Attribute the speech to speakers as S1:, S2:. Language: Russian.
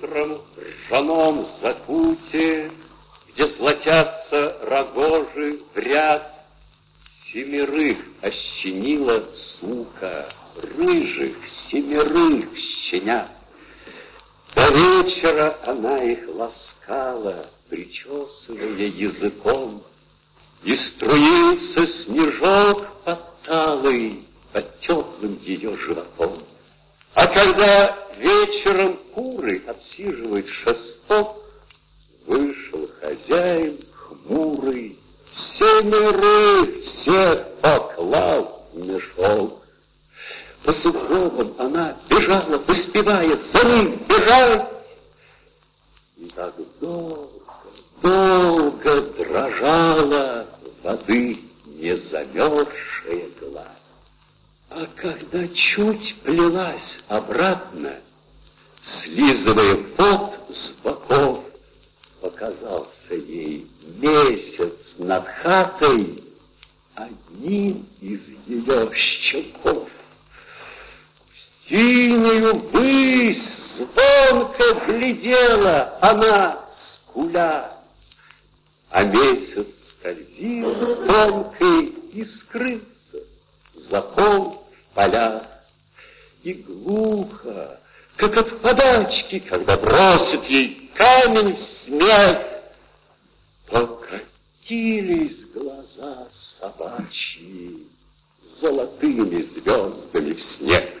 S1: утром в ржаном закуте, Где златятся рогожи в ряд, Семерых ощенила сука, Рыжих семерых щенят. До вечера она их ласкала, Причесывая языком, И струился снежок под талой, Под теплым ее животом. А когда вечером куры отсиживают шесток, Вышел хозяин хмурый, Семерых всех поклал в мешок. По сугробам она бежала, поспевая за ним бежать. И так долго, долго дрожала воды не замерзшая гладь. А когда чуть плелась обратно, слизывая пот с боков, показался ей месяц над хатой одним из ее щеков. В синюю высь звонко глядела она, скуля, а месяц скользил тонкой и скрылся за пол в полях. И глухо, как от подачки, когда бросит ей камень смех, покатились глаза собачьи золотыми звездами в снег.